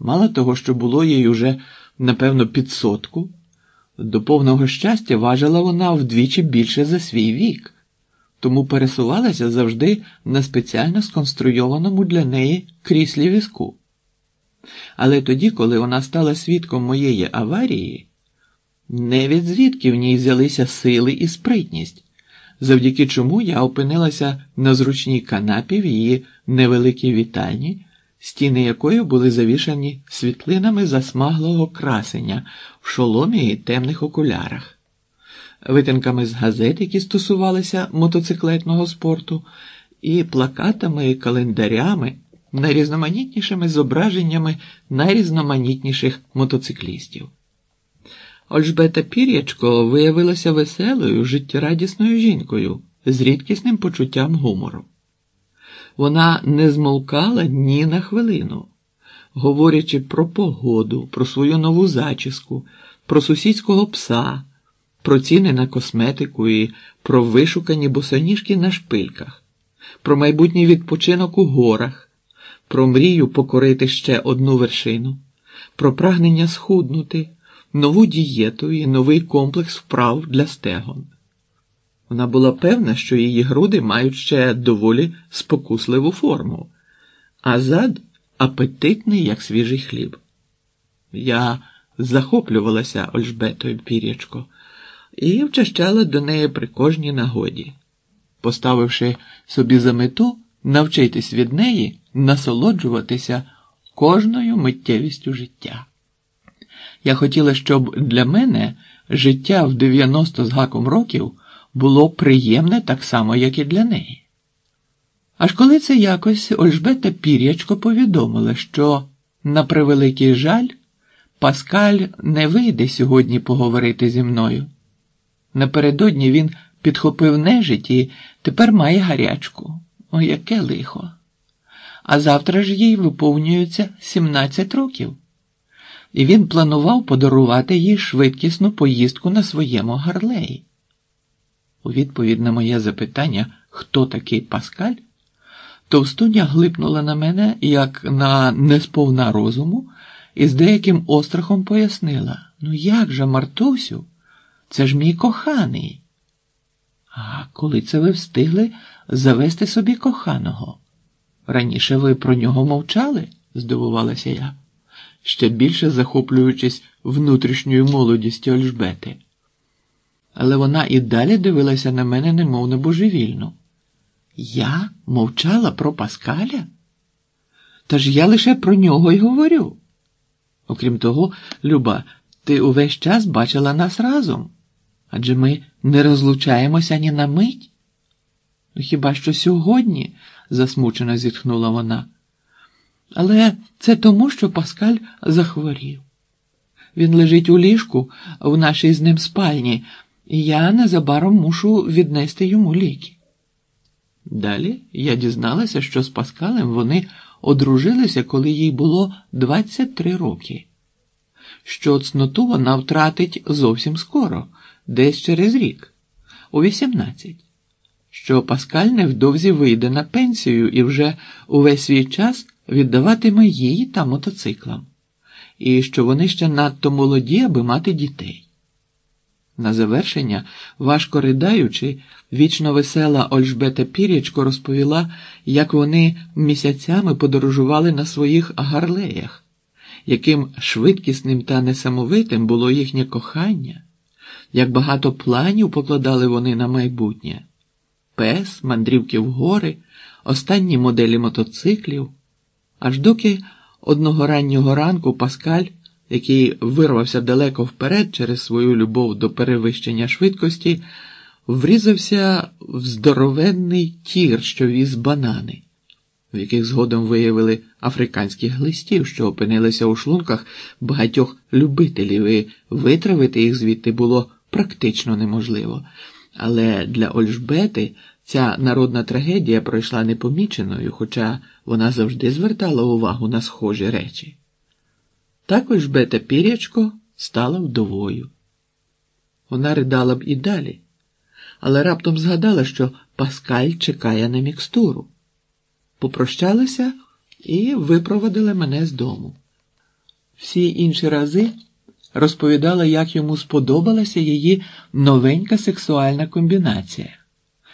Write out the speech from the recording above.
Мало того, що було їй уже, напевно, під сотку, до повного щастя важила вона вдвічі більше за свій вік, тому пересувалася завжди на спеціально сконструйованому для неї кріслі візку. Але тоді, коли вона стала свідком моєї аварії, не від звідки в ній взялися сили і спритність, завдяки чому я опинилася на зручній канапі в її невеликій вітальні, стіни якої були завішані світлинами засмаглого красення в шоломі і темних окулярах, витинками з газет, які стосувалися мотоциклетного спорту, і плакатами і календарями, найрізноманітнішими зображеннями найрізноманітніших мотоциклістів. Ольжбета Пір'ячко виявилася веселою, життєрадісною жінкою з рідкісним почуттям гумору. Вона не змовкала ні на хвилину, говорячи про погоду, про свою нову зачіску, про сусідського пса, про ціни на косметику і про вишукані босоніжки на шпильках, про майбутній відпочинок у горах, про мрію покорити ще одну вершину, про прагнення схуднути нову дієту і новий комплекс вправ для стегон. Вона була певна, що її груди мають ще доволі спокусливу форму, а зад апетитний, як свіжий хліб. Я захоплювалася Ольжбетою пірячко і вчащала до неї при кожній нагоді, поставивши собі за мету навчитись від неї насолоджуватися кожною миттєвістю життя. Я хотіла, щоб для мене життя в 90 з гаком років було приємне так само, як і для неї. Аж коли це якось Ольжбета Пір'ячко повідомила, що, на превеликий жаль, Паскаль не вийде сьогодні поговорити зі мною. Напередодні він підхопив нежить і тепер має гарячку. О, яке лихо! А завтра ж їй виповнюється 17 років і він планував подарувати їй швидкісну поїздку на своєму гарлеї. У відповідь на моє запитання, хто такий Паскаль, товстуня глипнула на мене як на несповна розуму і з деяким острахом пояснила: Ну як же, Мартусю, це ж мій коханий. А коли це ви встигли завести собі коханого? Раніше ви про нього мовчали? здивувалася я ще більше захоплюючись внутрішньою молодістю Ольжбети. Але вона і далі дивилася на мене, немов на божевільну. Я мовчала про Паскаля? Та ж я лише про нього й говорю. Окрім того, Люба, ти увесь час бачила нас разом, адже ми не розлучаємося ні на мить. Ну, хіба що сьогодні? засмучено зітхнула вона. Але це тому, що Паскаль захворів. Він лежить у ліжку в нашій з ним спальні, я незабаром мушу віднести йому ліки. Далі я дізналася, що з Паскалем вони одружилися, коли їй було 23 роки, що цноту вона втратить зовсім скоро, десь через рік, у 18, що Паскаль невдовзі вийде на пенсію і вже увесь свій час віддаватиме їй та мотоциклам, і що вони ще надто молоді, аби мати дітей. На завершення, важко ридаючи, вічно весела Ольжбета Пірячко розповіла, як вони місяцями подорожували на своїх гарлеях, яким швидкісним та несамовитим було їхнє кохання, як багато планів покладали вони на майбутнє, пес, мандрівки в гори, останні моделі мотоциклів. Аж доки одного раннього ранку Паскаль, який вирвався далеко вперед через свою любов до перевищення швидкості, врізався в здоровенний тір, що віз банани, в яких згодом виявили африканських глистів, що опинилися у шлунках багатьох любителів, і витравити їх звідти було практично неможливо. Але для Ольжбети Ця народна трагедія пройшла непоміченою, хоча вона завжди звертала увагу на схожі речі. Також Бета Пірячко стала вдовою. Вона ридала б і далі, але раптом згадала, що Паскаль чекає на мікстуру. Попрощалася і випроводила мене з дому. Всі інші рази розповідала, як йому сподобалася її новенька сексуальна комбінація.